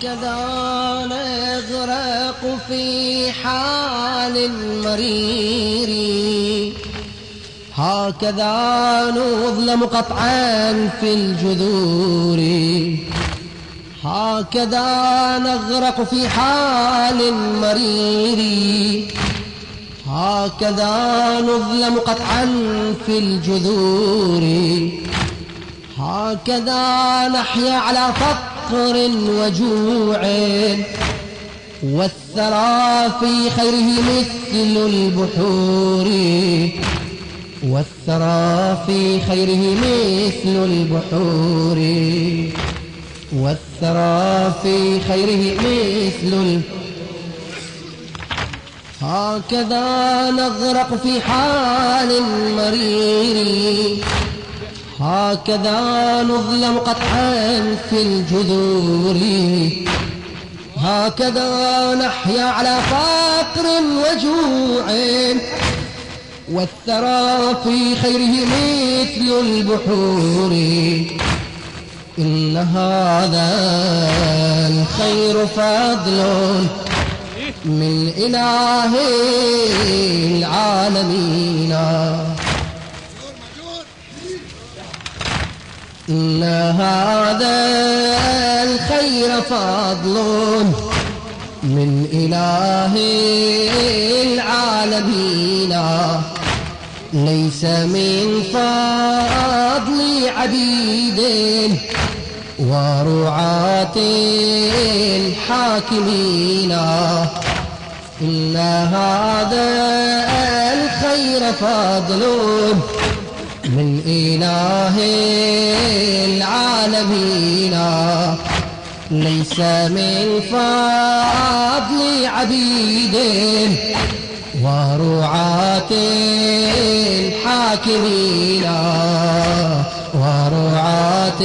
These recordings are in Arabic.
هكذا نغرق في حال مرير هكذا نظلم قطعا في الجذور. هكذا نغرق في حال مرير هكذا نظلم قطعا في الجذور. هكذا نحيا على فقر وجوع والثرى في خيره مثل البحور والثرى في خيره مثل البحور والثرى في خيره مثل البحور هكذا نغرق في حال مرير هكذا نظلم قطعا في الجذور. هكذا نحيا على فقر وجوع. والثرى في خيره مثل البحور. إن هذا الخير فضل من إله العالمين. إن هذا الخير فضل من إله العالمين. ليس من فضل عبيد ورعاة الحاكمين. إن هذا الخير فضل من إله العالمين. ليس من فضل عبيد ورعاة الحاكمين. ورعاة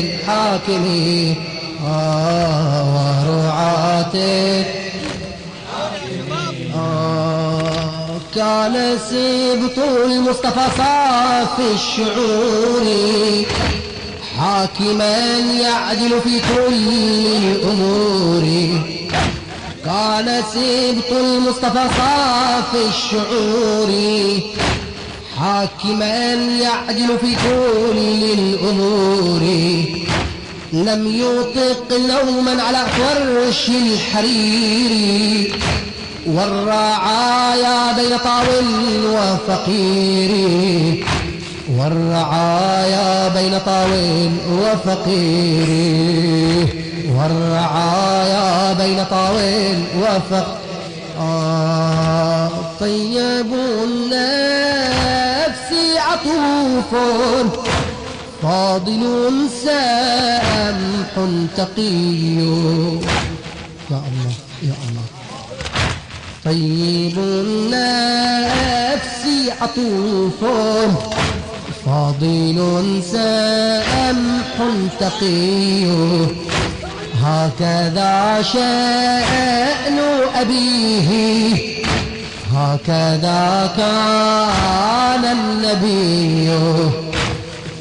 الحاكمين. ورعاة كان سبط المصطفى صافي الشعور. حاكما يعدل في كل الأمور. كان سبط المصطفى صافي الشعور. حاكما يعدل في كل الأمور. لم يطق نوما على فرش الحرير. والرعايا بين طاول وفقير. والرعايا بين طاول وفقير. والرعايا بين طاول وفقير آه طيب النفس عطوف. فاضل سامح تقي يا الله يا الله. طيب النفس عطوف فاضل سامح تقي هكذا شأن أبيه هكذا كان النبي.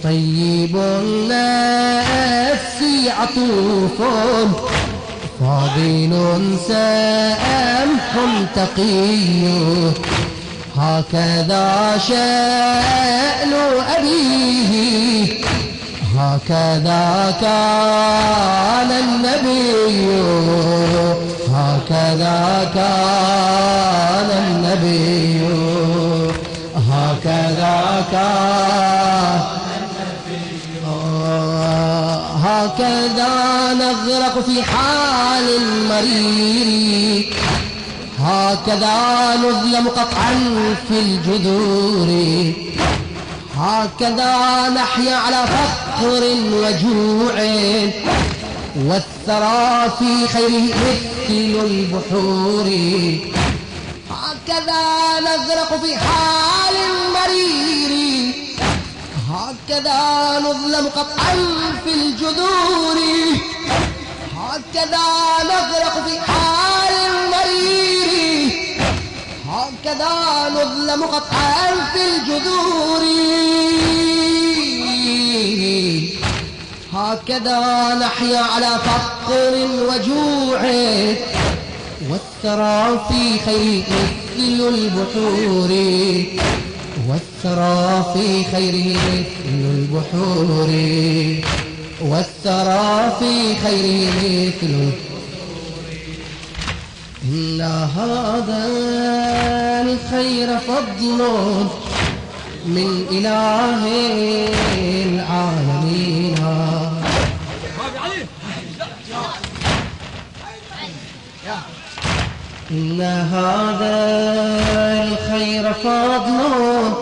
طيب النفس عطوف فاضل سامح تقي. هكذا شأن أبيه. هكذا كان النبي. هكذا كان النبي. هكذا كان هكذا نغرق في حال مرير هكذا نظلم قطعا في الجذور. هكذا نحيا على فقر وجوع. والثرى في خيره مثل البحور. هكذا نغرق في حال مرير هكذا نظلم قطعا في الجذور. هكذا نغرق في حال مرير هكذا نظلم قطعا في الجذور. هكذا نحيا على فقر وجوع. والثرى في خير مثل البحور. والثرى في خيره مثل البحور. والثرى في خيره مثل إن هذا الخير فضل من إله العالمين. إن هذا الخير فضل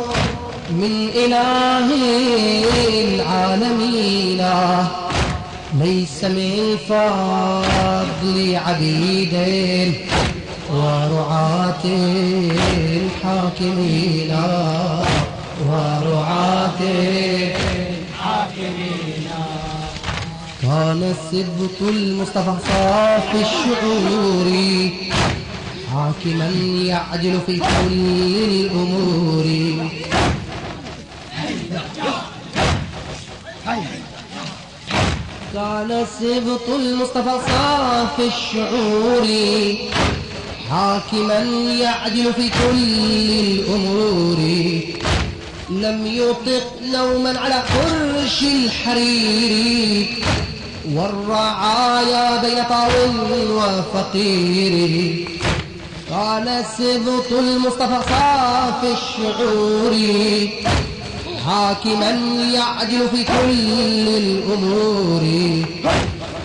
من إله العالمين. ليس من فضل عبيد ورعاة الحاكمين. ورعاة الحاكمين. كان السبط المصطفى صافي الشعور حاكما يعدل في كل الأمور. كان سبط المصطفى صافي الشعور. حاكما يعدل في كل الأمور. لم يطق نوما على فرش الحرير. والرعايا بين طاول وفقير. قال سبط المصطفى صافي الشعور حاكما يعدل في كل الأمور.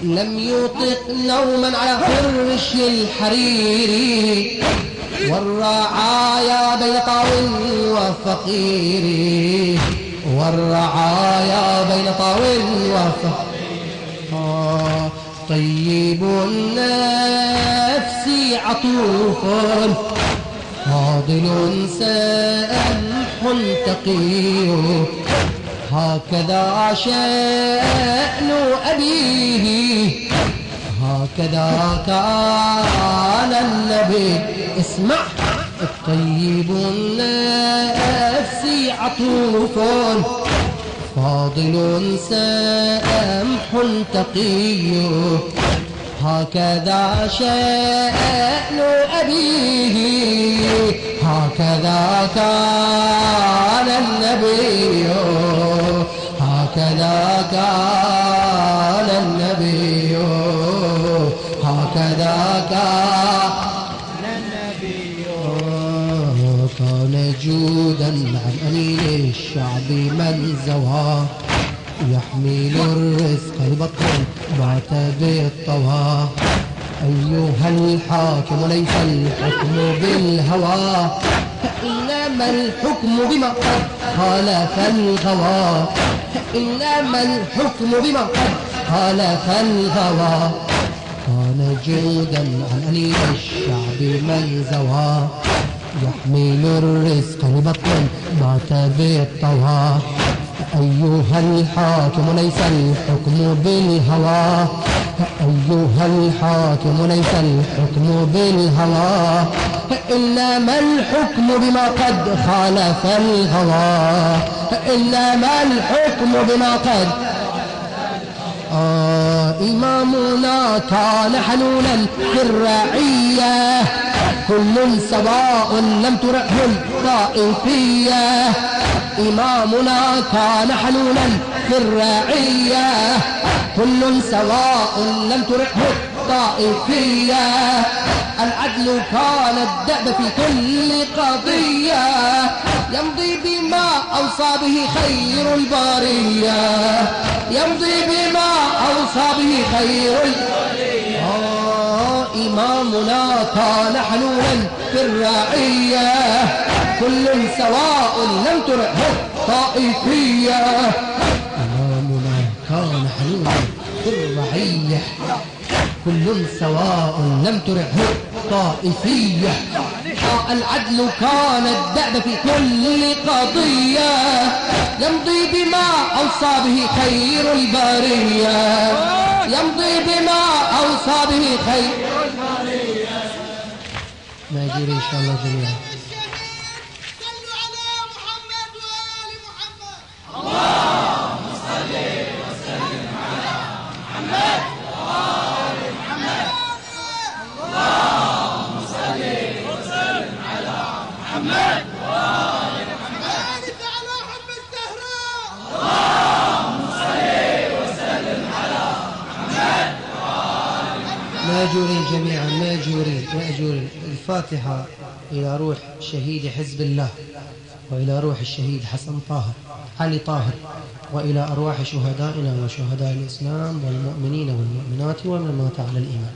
لم يطق نوما على فرش الحرير. والرعايا بين طاول وفقير. والرعايا بين طاول وفقير. طيب النفس عطوف فاضل سامح تقي هكذا شأن أبيه. هكذا كان النبي. اسمع. الطيب النفس عطوف فاضل سامح تقي هكذا شأن أبيه هكذا كان النبي هكذا كان النبي هكذا كان النبي كان جودا عن أمين الشعب من زواه يحمل الرزق البطن بات بالطوى أيها الحاكم ليس الحكم بالهوى إنما الحكم بما قد خالف الغوى. إنما الحكم بما قد خالف الغوى. كان جودا عن أنيب الشعب من زوى. يحمل الرزق لبطن بات بالطوى أيها الحاكم ليس الحكم بالهوى. أيها الحاكم ليس الحكم بالهوى. إنما الحكم بما قد خالف الهوى. إنما الحكم بما قد آه إمامنا كان حنونا في الرعية كل سواء لم ترعه الطائفية إمامنا كان حنونا في الرعية كل سواء لم ترعه الطائفية العدل كان الدأب في كل قضية. يمضي بما أوصى به خير البرية يمضي بما أوصى به خير البرية آه إمامنا كان حنونا في الرعية كل سواء لم ترعه طائفية. إمامنا كان حنونا في الرعية كل سواء لم ترعه طائفية. العدل كان الدأب في كل قضية يمضي بما أوصى به خير البرية. يمضي بما أوصى به خير البرية. ما يجري إن شاء الله جميعا صلوا على محمد وآل محمد محمد بارك على حب الزهراء ماجورين جميعا ماجورين ماجورين الفاتحة إلى روح شهيد حزب الله وإلى روح الشهيد حسن طاهر علي طاهر وإلى أرواح شهدائنا وشهداء الإسلام والمؤمنين والمؤمنات ومن مات على الإيمان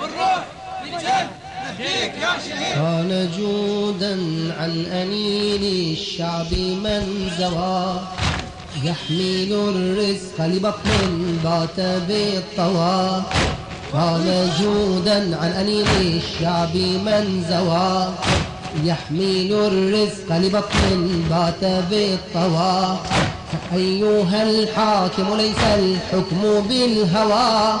والروح بالدم نفديك يا شهيد كان جودا عن أنين الشعب من زوى. يحمل الرزق لبطن بات بالطوى. كان جودا عن أنين الشعب من زوى. يحمل الرزق لبطن بات بالطوى. أيها الحاكم ليس الحكم بالهوى.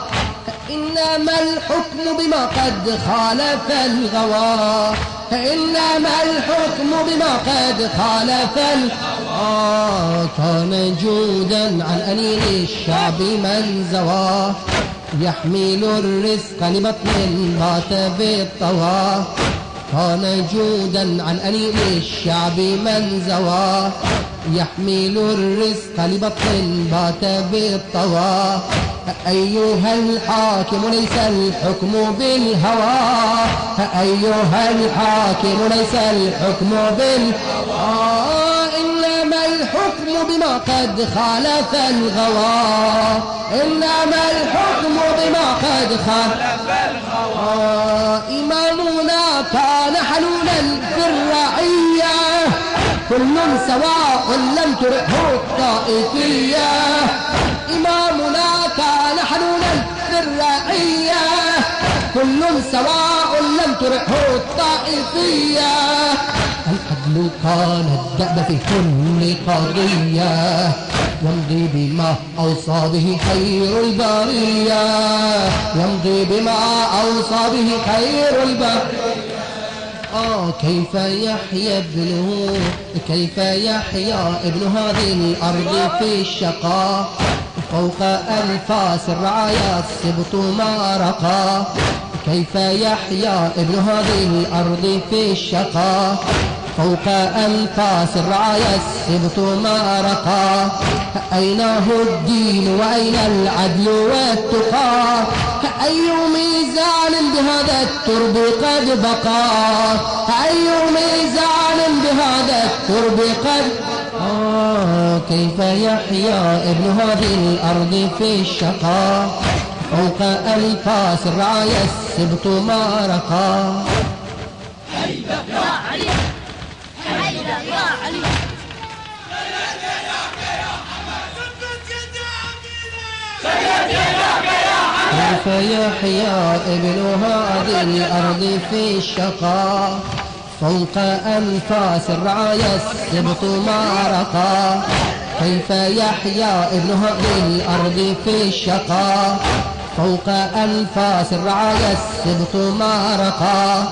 إنما الحكم بما قد خالف الغوى. إنما الحكم بما قد خالف الغوى كان جودا عن أنين الشعب من زوى. يحمل الرزق لبطن بات بالطوى. كان جودا عن أنين الشعب من زوى. يحمل الرزق لبطن بات بالطوى. أيها الحاكم ليس الحكم بالهوى. أيها الحاكم ليس الحكم بالهوى. إنما الحكم بما قد خالف الغوى. إنما الحكم بما قد خالف الغوى. إمامنا كان كل سواء لم ترعه الطائفية. إمامنا كان حلولا في الرعية كل سواء لم ترعه الطائفية. العدل كان الدأب في كل قضية. يمضي بما أوصى به خير البرية. يمضي بما أوصى به خير البرية. آه كيف يحيى ابنه؟ كيف يحيى ابن هذه الأرض في الشقاء؟ فوق أنفاس الرعايا السبط ما رقى. كيف يحيى ابن هذه الأرض في الشقاء؟ فوق أنفاس الرعايا السبط ما رقى. أين هو الدين وأين العدل والتقى؟ أي ميزان بهذا الترب قد بقى؟ أي ميزان بهذا الترب قد آه كيف يحيى ابن هذه الأرض في الشقاء فوق أنفاس الرعايا السبط ما رقى. ثبت عميلة كيف يحيى ابن هذه الأرض في الشقاء فوق أنفاس الرعايا السبط ما رقى كيف يحيى ابن هذه الأرض في الشقاء فوق أنفاس الرعايا السبط ما رقى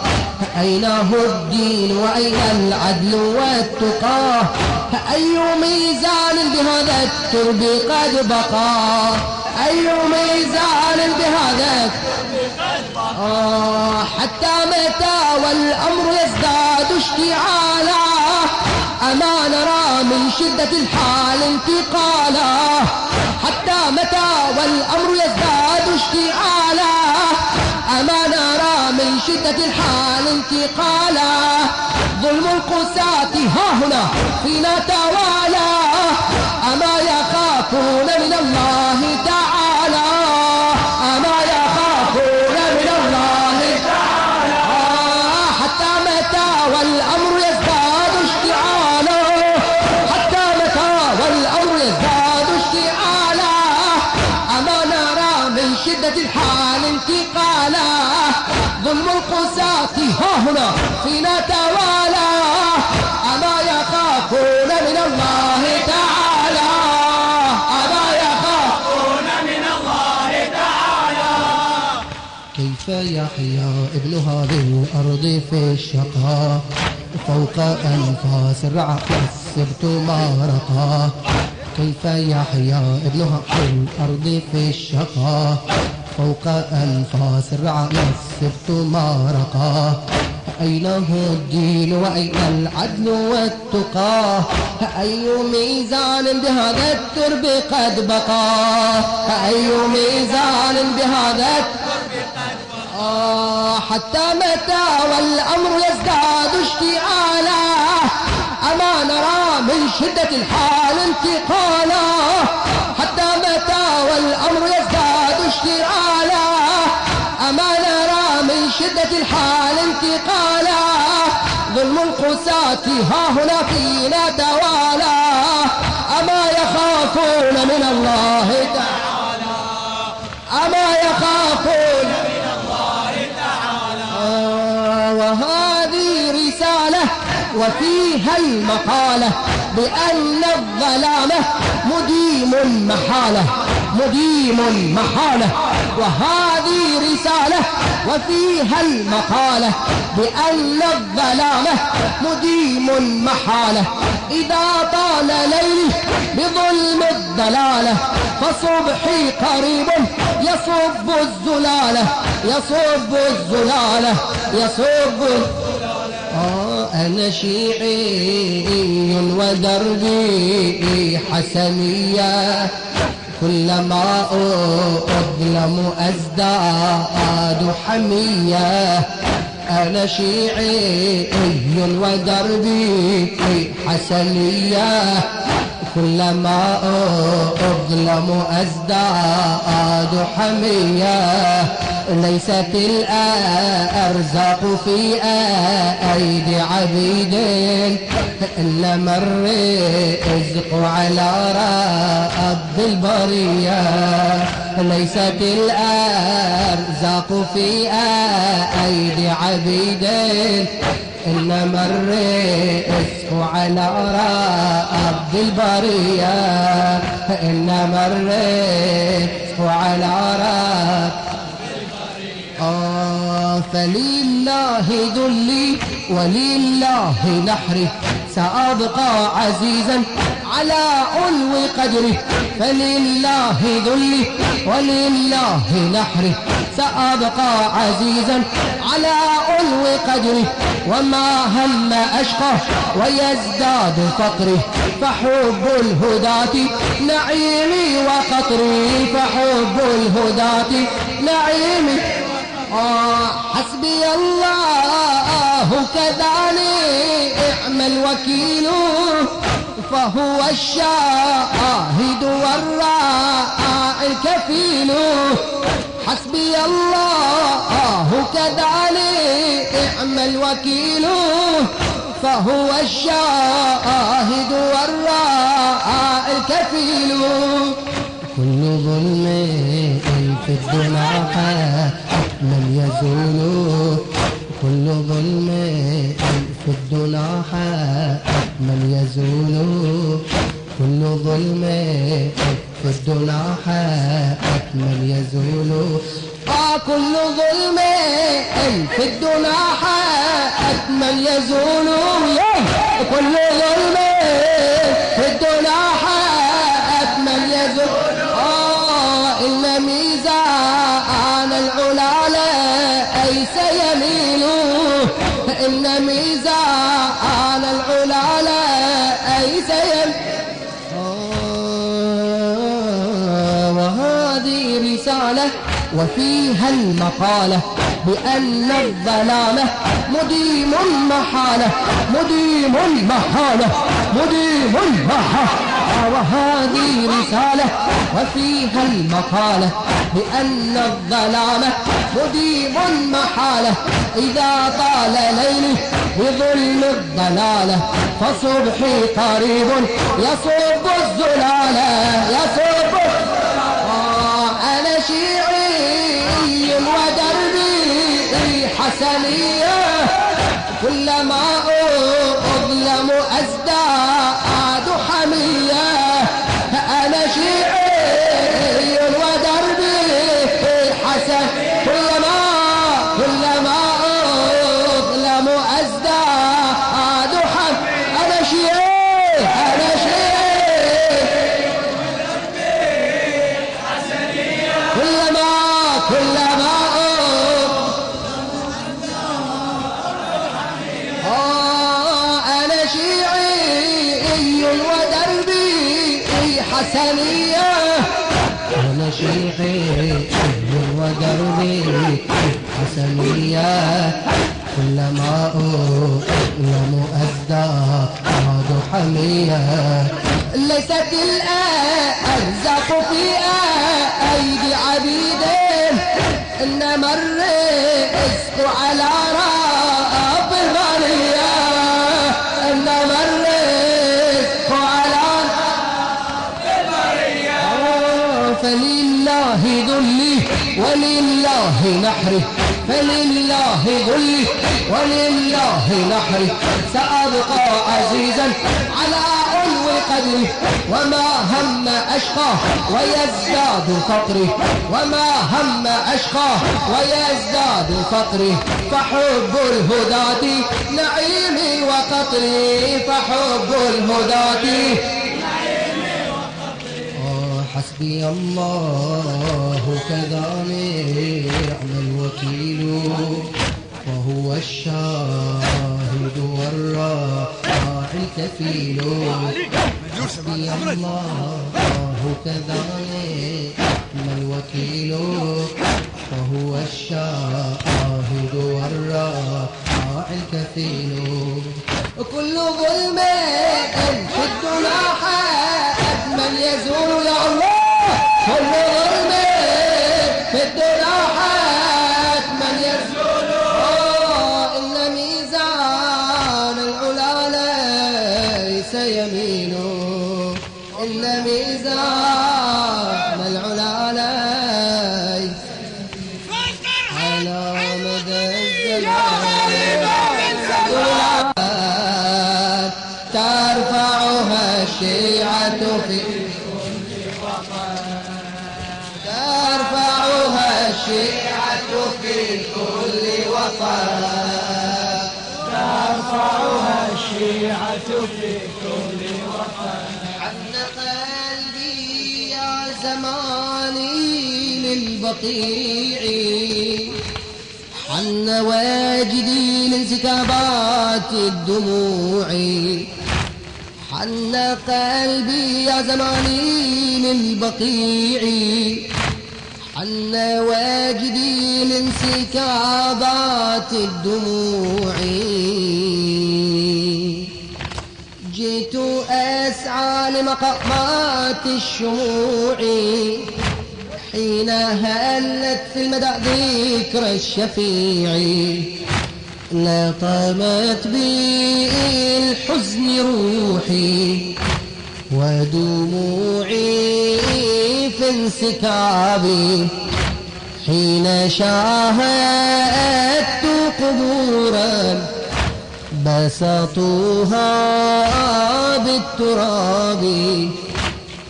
أين هو الدين وأين العدل والتقى؟ أي ميزان بهذا الترب قد بقى؟ أي ميزان بهذا آه حتى متى والأمر يزداد اشتعالا؟ أما نرى من شدة الحال انتقالا؟ حتى متى والأمر يزداد اشتعالا؟ أما نرى من شدة الحال انتقالا؟ ظلم القساة ها هنا فينا توالى يحيا ابن هذه الأرض في الشقاء فوق أنفاس الرعى والسبت مارقا كيف يحيا ابن هذه الأرض في الشقاء فوق أنفاس الرعى والسبت مارقا أين هو الدين وأين العدل والتقى؟ أي ميزان بهذا الترب قد بقى؟ أي ميزان بهذا الترب حتى متى والأمر يزداد اشتعالا. أما نرى من شدة الحال انتقالا. حتى متى والأمر يزداد اشتعالا. أما نرى من شدة الحال انتقالا. ظلم القساة ها هنا فينا توالى وفيها المقالة بأن الظلامة مديم محالة مديم محالة. وهذه رسالة وفيها المقالة بأن الظلامة مديم محالة. إذا طال ليلي بظلم الضلالة فصبحي قريب يصب الزلالة يصب الزلالة يصب آه أنا شيعي ودربي حسنية. كلما أظلم أزداد حمية. أنا شيعي ودربي حسنية. كلما أظلم أزداد حمية. ليست الأرزاق في أيدي عبيد إنما الرزق على رب البرية. ليست الأرزاق في أيدي عبيد إنما الرزق على رب البرية. إنما الرزق على رب آه فلله ذلي ولله نحري سأبقى عزيزا على علو قدره فلله ذلي ولله نحري. سأبقى عزيزا على علو قدره وما هم أشقى ويزداد فقري. فحب الهداة نعيمي وقطري. فحب الهداة نعيمي. آه حسبي الله كذلك الوكيل فهو الشاهد والراعي الكفيل. حسبي الله كذلك اعم الوكيل. فهو الشاهد والراعي الكفيل. كل ظلم في الدنيا من يزول. كل ظلم في الدنيا من يزول كل ظلم. في الدنيا من يزول. آه كل ظلم. في الدنيا من يزول. كل ظلم. في الدنيا من يزول. آه إن ميزان العلا ليس يميل إن ميزان العلا ليس يميل آه وهذه رسالة وفيها المقالة. بأن الظلامة مديم محالة مديم محالة مديم محالة وهذه رسالة وفيها المقالة بأن الظلامة مديم محالة إذا طال ليلي بظلم الضلالة فصبحي قريب يصب الزلالة يصب حسنية كلما أؤلم أزداد حمية. ليست الأرزاق في أيدي عبيد إنما الرزق على رب الغنية إنما الرزق على ذلي ولله نحري فلله ذلي ولله نحري. سأبقى عزيزا على علو قدري وما هم أشقى ويزداد فقري وما هم أشقى ويزداد فقري فحب الهداة نعيمي وقطري فحب الهداة حسبي الله كذا نعم الوكيل وهو الشاهد والراعي الكفيل حسبي الله كذا نعم الوكيل وهو الشاهد والراعي الكفيل كل ظلم في الشيعة في كل وطن. ترفعها الشيعة في كل حن قلبي يا زماني للبقيع. حن واجدي لانسكابات الدموع. حن قلبي يا زماني للبقيع. حن واجدي لانسكابات الدموع. جئت أسعى لمقامات الشموع. حين هلت في المدى ذكر الشفيع لطمت بي الحزن روحي ودموعي. في انسكابي حين شاهدت قبورا بسطوها بالتراب.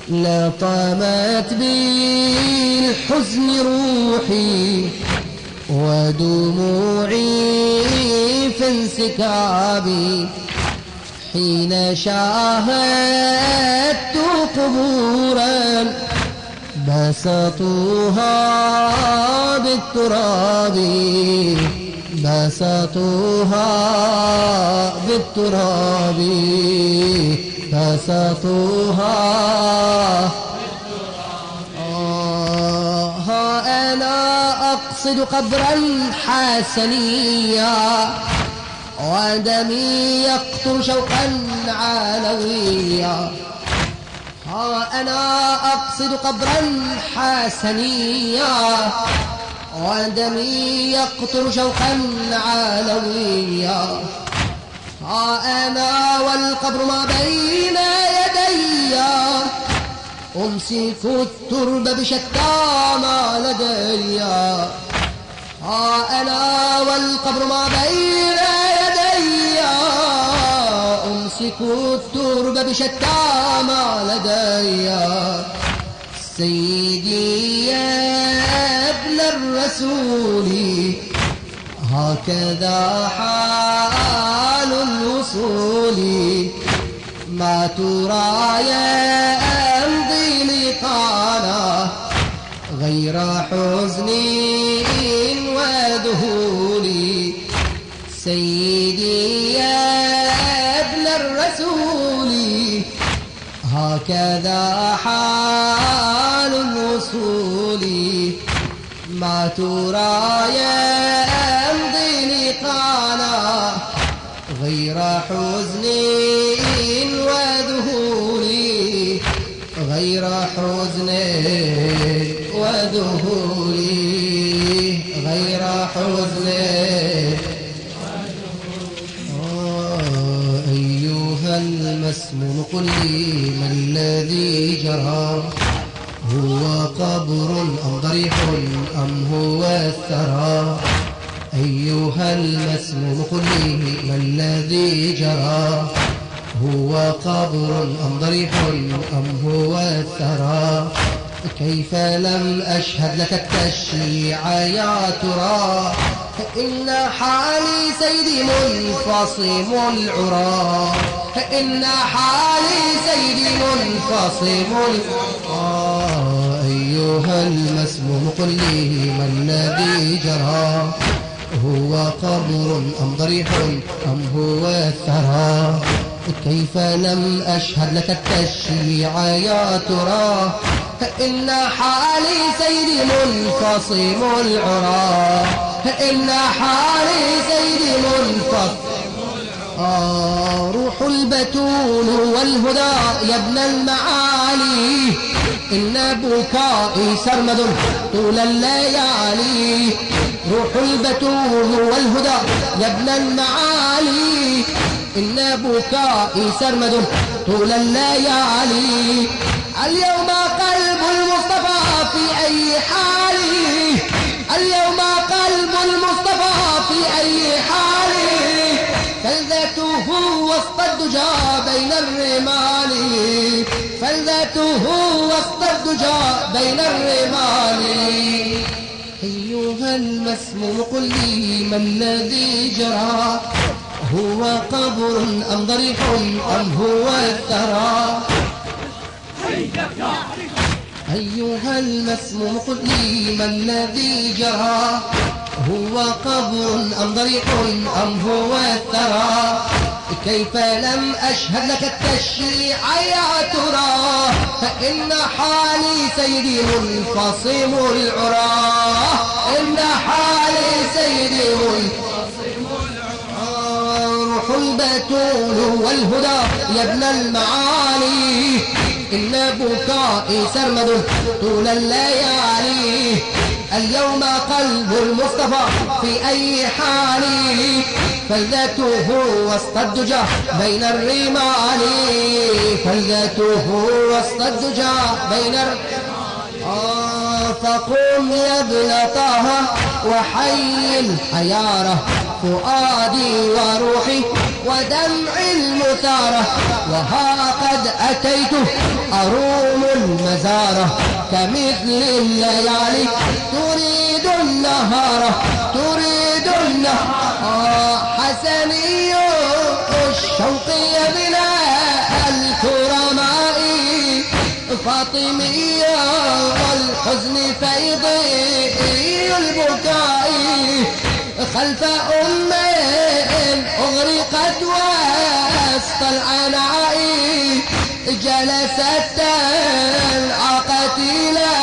لطمت بالحزن روحي ودموعي في انسكابي حين شاهدت قبورا بسطوها بالتراب بسطوها بالتراب بسطوها آه ها أنا أقصد قبرا حسنيا ودمي يقطر شوقا علويا ها أنا أقصد قبرا حسنيا ودمي يقطر شوقا علويا أنا والقبر ما بين يدي أمسك الترب بشتى ما لدي. أنا والقبر ما بين الترب بشتى ما لدي. سيدي يا ابن الرسول هكذا حال الوصول. ما ترى يمضي لقانا غير حزن سيدي يا هكذا حال الوصول. ما ترى يمضي لقانا غير حزن وذهول غير حزن وذهول غير حزن. آه، أيها المسموم قل لي. قبر أم ضريح أم هو الثرى. أيها المسموم قل لي ما الذي جرى؟ هو قبر أم ضريح أم هو الثرى. كيف لم أشهد لك التشيع يا ترى؟ إن حالي سيدي منفصم العرى. إن حالي سيدي منفصم العرى. أيها المسموم قل لي ما الذي جرى؟ هو قبر أم ضريح أم هو الثرى؟ كيف لم أشهد لك التشيع يا ترى؟ إن حالي سيدي منفصم العرى. إن حالي سيدي منفصم. آه روح البتول والهدى يا ابن المعالي. إن بكائي سرمد طول الليالي روح البتول والهدى يا ابن المعالي. إن بكائي سرمد طول الليالي اليوم قلب المصطفى في أي حال؟ الدجى بين الرمال. فلذته وسط الدجى بين الرمال. أيها المسموم قل لي ما الذي جرى؟ هو قبر أم ضريح أم هو الثرى أيها المسموم قل لي ما الذي جرى؟ هو قبر أم ضريح أم هو الثرى كيف لم أشهد لك التشريع يا ترى؟ فإن حالي سيدي منفصم العرى إن حالي سيدي منفصم العرى روح البتول والهدى يا ابن المعالي. إن بكائي سرمد طول الليالي اليوم قلب المصطفى في أي حال؟ فلذته وسط الدجى بين الرمال. فلذته وسط الدجى بين الرمال آه فقم يا ابن طه وحي الحيارة. فؤادي وروحي ودمعي المثارة وها قد أتيت أروم المزارة. كمثل الليالي تريد النهارة تريد النهارة. آه حسني الشوق ابن الكرماء. فاطمية والحزن فيضي البكاء. خلف أم أغرقت وسط العناء جلست تلعقت إلى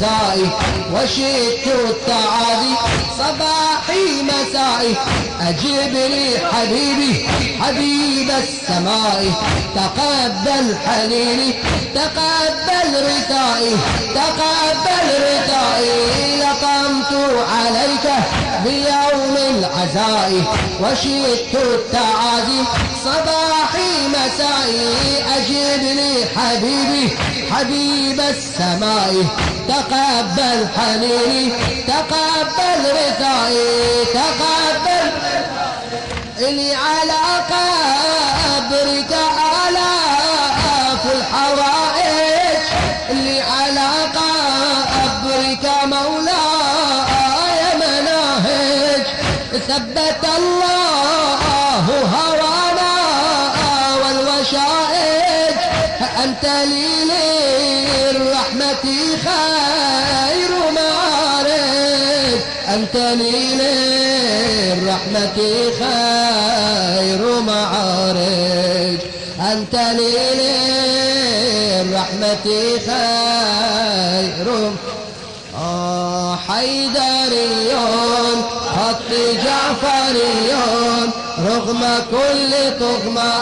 العزاء وشئت التعادي صباحي مسائي. أجب لي حبيبي حبيب السماء. تقبل حنيني تقبل رثائي تقبل رثائي لقمت عليك بيوم العزاء. وشئت التعازي صباحي مسائي أجب لي حبيبي حبيب السماء. تقبل حنيني تقبل رثائي تقبل إني على قبرك اللي على قبرك مولاي مناهج. ثبت الله هوانا والوشائج. أنت لي رحمتي خير معارج أنت لي للرحمة خير معارج أنت لي للرحمة خير. آه حيدريون خط جعفريون رغم كل طغمة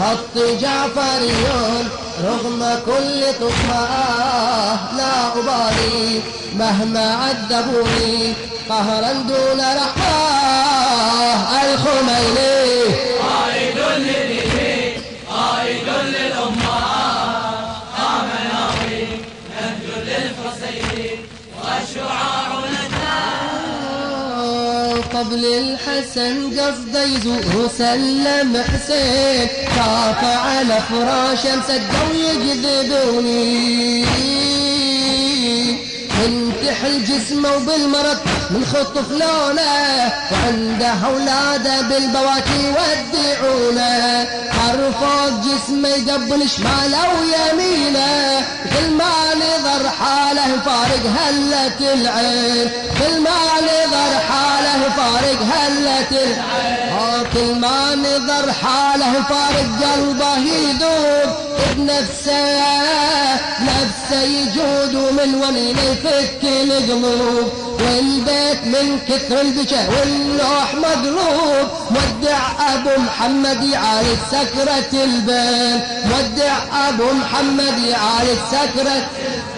خط جعفريون رغم كل طغمة آه لا أبالي مهما عذبوني قهرا دون رحمة الخميني قبل الحسن قصده يزور سلم حسين. خاف على فراشه مسدوا يجذبوني. انتحل جسمه وبالمرض من خطف لونه وعنده أولاده بالبواكي يودعونه. حرفوق جسمه يقبل شماله ويمينه. كل ما نظر حاله فارق هلة العين. كل ما نظر حاله فارق هلة العين آه، كل ما نظر حاله فارق قلبه يذوب بنفسه نفسه يجود ومن ونينه يفك القلوب. والبيت من كثر البكاء واللوح مقلوب. مودع أبو محمد يعالج سكرة البين مودع أبو محمد يعالج سكرة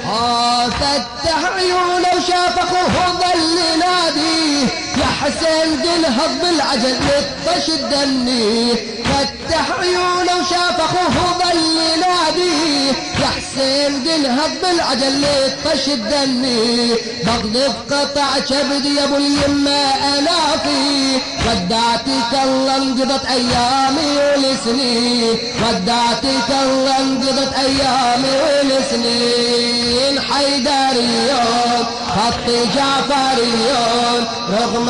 آه فتح عيونه وشاف اخوه ظل يناديه. يا حسين دلهض بالعجل لطش الدني فتح عيونه وشاف اخوه ظل يناديه يا حسين دلهض بالعجل لطش الدني بقذف قطع كبدي يا أبو اليمة أنا فيه ودعتك الله انقضت أيامي والسنين ودعتك الله انقضت أيامي والسنين حيدريون خط جعفريون رغم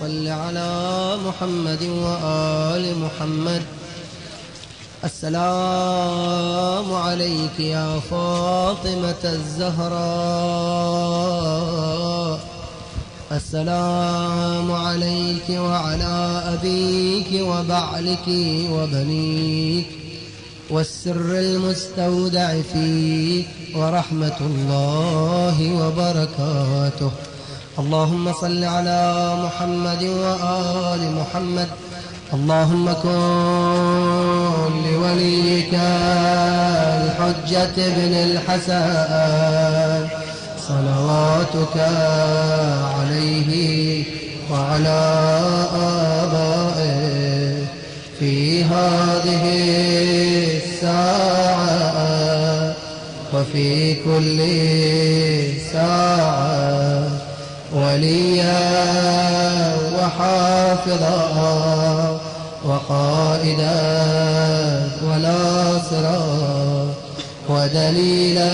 صل على محمد وآل محمد. السلام عليك يا فاطمة الزهراء. السلام عليك وعلى أبيك وبعلك وبنيك. والسر المستودع فيك ورحمة الله وبركاته. اللهم صل على محمد وآل محمد. اللهم كن لوليك الحجة بن الحسن. صلواتك عليه وعلى آبائه في هذه الساعة. وفي كل ساعة. وليا وحافظا وقائدا وناصرا ودليلا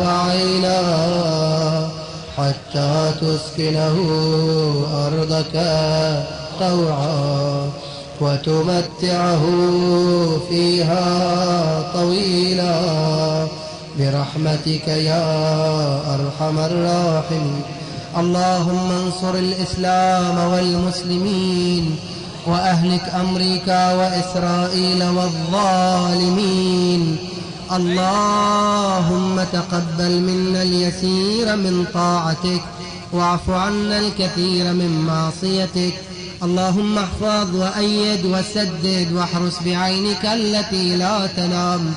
وعينا حتى تسكنه أرضك طوعا وتمتعه فيها طويلا برحمتك يا أرحم الراحمين. اللهم انصر الإسلام والمسلمين وأهلك أمريكا وإسرائيل والظالمين. اللهم تقبل منا اليسير من طاعتك واعف عنا الكثير من معصيتك. اللهم احفظ وأيد وسدد واحرس بعينك التي لا تنام.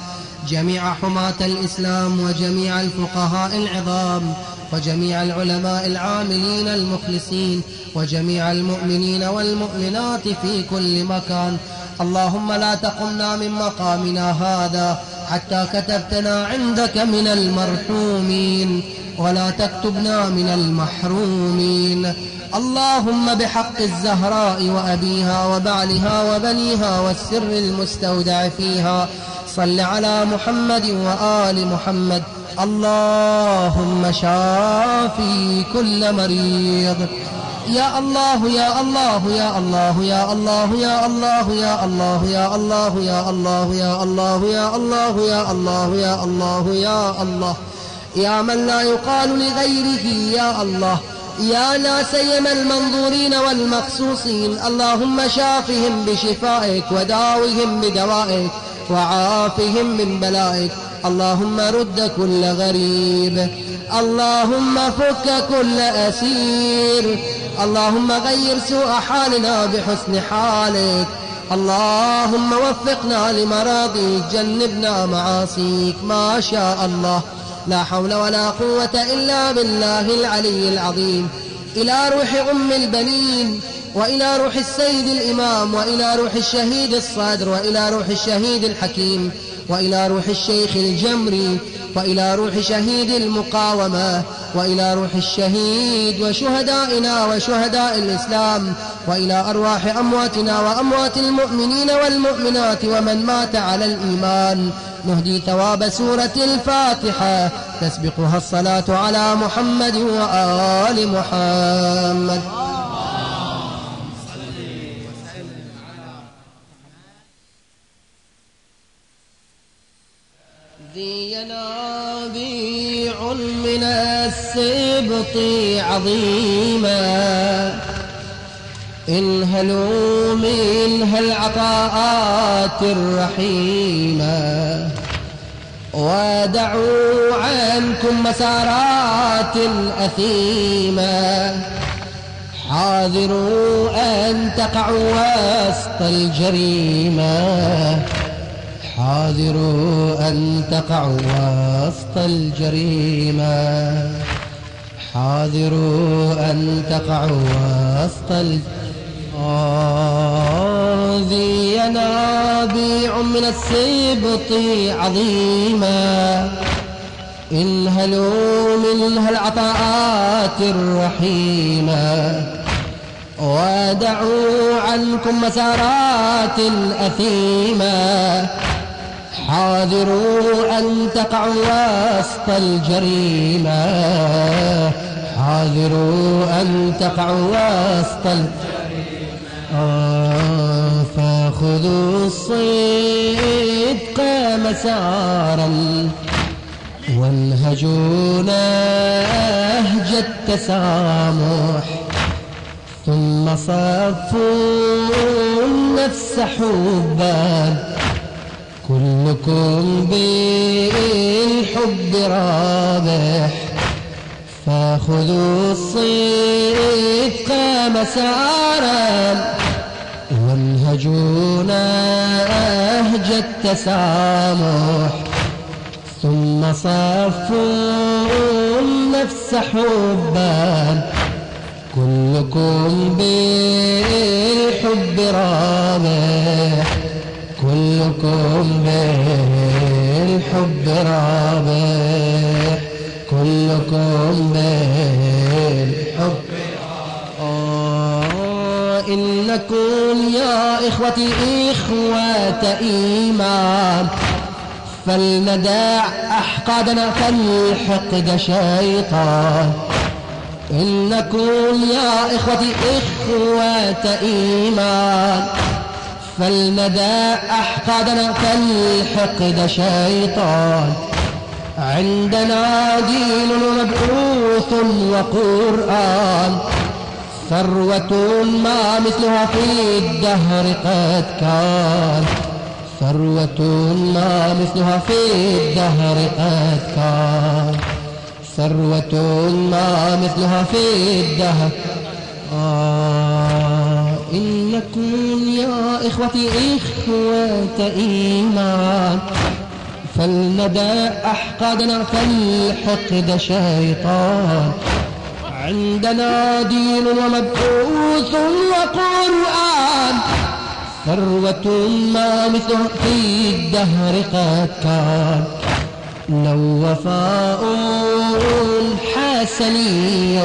جميع حماة الإسلام وجميع الفقهاء العظام وجميع العلماء العاملين المخلصين وجميع المؤمنين والمؤمنات في كل مكان. اللهم لا تقمنا من مقامنا هذا حتى كتبتنا عندك من المرحومين ولا تكتبنا من المحرومين. اللهم بحق الزهراء وأبيها وبعلها وبنيها والسر المستودع فيها صل على محمد وآل محمد اللهم شافي كل مريض يا الله يا الله يا الله يا الله يا الله يا الله يا الله يا الله يا الله يا الله يا الله يا الله يا الله يا من لا يقال لغيره يا الله يا لا سيما المنظورين والمخصوصين اللهم شافهم بشفائك وداوهم بدوائك وعافهم من بلائك. اللهم رد كل غريب. اللهم فك كل أسير. اللهم غير سوء حالنا بحسن حالك. اللهم وفقنا لمراضيك جنبنا معاصيك. ما شاء الله. لا حول ولا قوة إلا بالله العلي العظيم. إلى روح أم البنين. وإلى روح السيد الإمام وإلى روح الشهيد الصادر وإلى روح الشهيد الحكيم وإلى روح الشيخ الجمري وإلى روح شهيد المقاومة وإلى روح الشهيد وشهدائنا وشهداء الإسلام وإلى أرواح أمواتنا وأموات المؤمنين والمؤمنات ومن مات على الإيمان. نهدي ثواب سورة الفاتحة. تسبقها الصلاة على محمد وآل محمد. ذي ينابيع من السبط عظيما. انهلوا منها العطاءات الرحيمة ودعوا عنكم مسارات أثيمة حاذروا أن تقعوا وسط الجريمة حاذروا أن تقعوا وسط الجريمة. حاذروا أن تقعوا وسط الجريمة. ذي ينابيع من السبط عظيمة. انهلوا منها العطاءات الرحيمة. ودعوا عنكم مسارات أثيمة حاذروا أن تقعوا وسط الجريمة. حاذروا أن تقعوا وسط الجريمة آه فخذوا الصدق مسارا. وانهجوا نهج التسامح. ثم صفوا النفس حبا. كلكم بالحب رابح فخذوا الصدق مسارا وانهجوا نهج التسامح. ثم صفوا النفس حبا كلكم بالحب رابح. كلكم بالحب رابح. كلكم بالحب. آه إنكم يا إخوتي إخوة إيمان. فلندع أحقادنا كالحقد شيطان إنكم يا إخوتي إخوة إيمان. فلندع أحقادنا كالحقد شيطان. عندنا دين مبعوث وقرآن. ثروة ما مثلها في الدهر قد كان. ثروة ما مثلها في الدهر قد كان. ثروة ما مثلها في الدهر آه نكون يا إخوتي إخوة إيمان فلندع أحقادنا فالحقد شيطان. عندنا دين ومبعوث وقرآن ثروة ما مثل في الدهر قد كان. لو وفاء حسني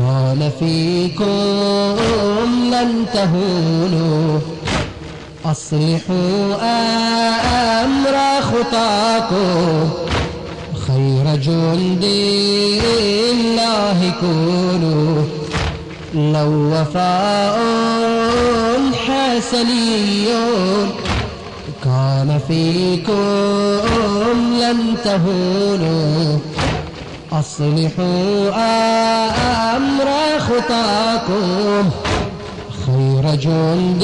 كان فيكم لن تهونوا. أصلحوا أمر خطاكم. خير جند الله كونوا. لو وفاء حسني كان فيكم لن تهونوا. أصلحوا أمر خطاكم. خير جند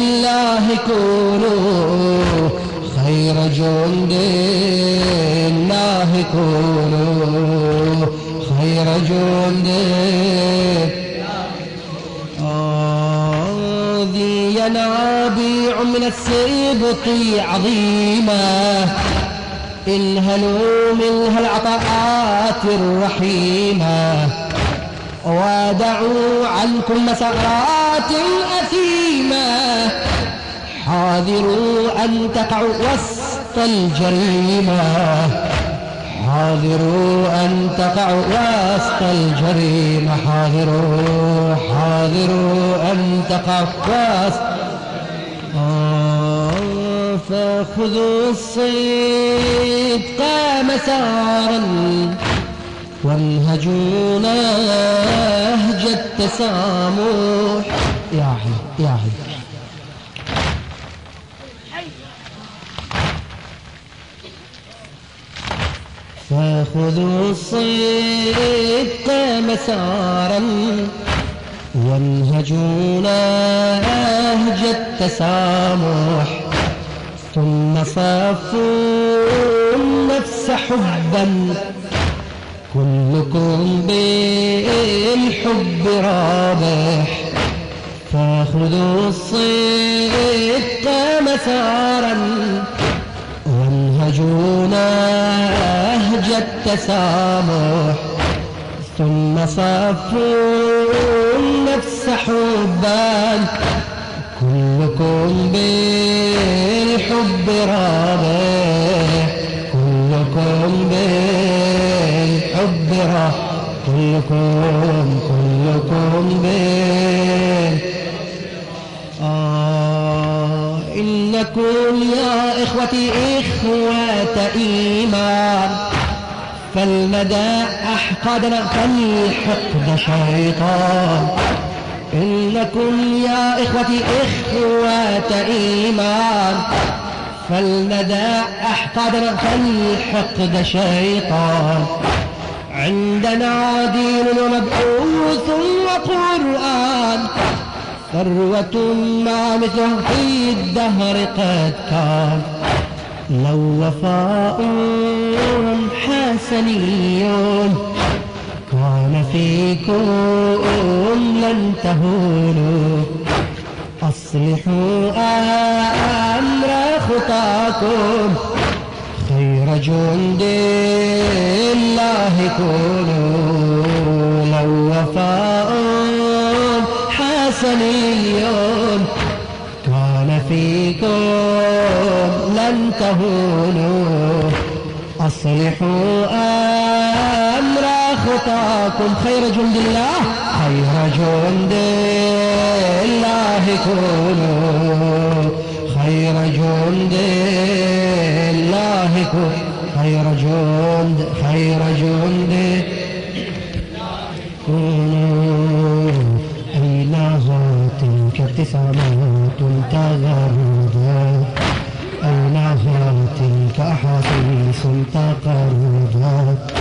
الله كونوا. خير جند الله كونوا. خير جند ذي ينابيع من السبط انهلوا منها العطاءات الرحيمة ودعوا عنكم مسارات أثيمة حاذروا أن تقعوا وسط الجريمة حاذروا أن تقعوا وسط الجريمة حاذروا حاذروا أن تقعوا وسط آه. فخذوا الصدق مسارا وانهجوا نهج التسامح. يا حي يا حي فخذوا الصدق مسارا وانهجوا نهج التسامح. ثم صفوا النفس حبا. كلكم بالحب رابح. فخذوا الصدق مسارا. وانهجوا نهج التسامح. ثم صفوا النفس حبا. كلكم بالحب رابح كلكم بالحب رابح كلكم كلكم بال آه إنكم يا إخوتي إخوة إيمان فالمدى أحقدنا فالحقد شيطان. إنكم يا إخوتي إخوة إيمان فالندى أحقدنا فالحقد شيطان. عندنا دين ومبعوث وقرآن ثروة ما مثله في الدهر قد كان. لو وفاء حسني فيكم لن تهونوا. أصلحوا أمر خطاكم. خير جند الله كونوا. لو وفاء حسني كان فيكم لن تهونوا. أصلحوا أمر خطاكم خير جند الله. خير جند الله كونوا خير جند الله كونوا خير جند خير جند كونوا أين تلك ابتسامات تغرد أين تلك أحاسيس تقرد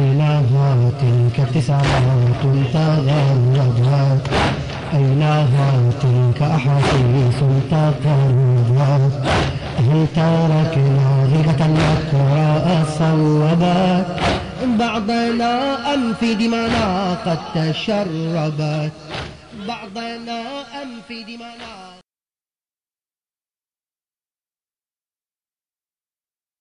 أين تلك ابتسامات تغرد أين تلك أحاسيس تقرد هل تركنا غيبة نقرأ صوبا بعضنا أم في دمانا قد تشربت بعضنا أم في دمانا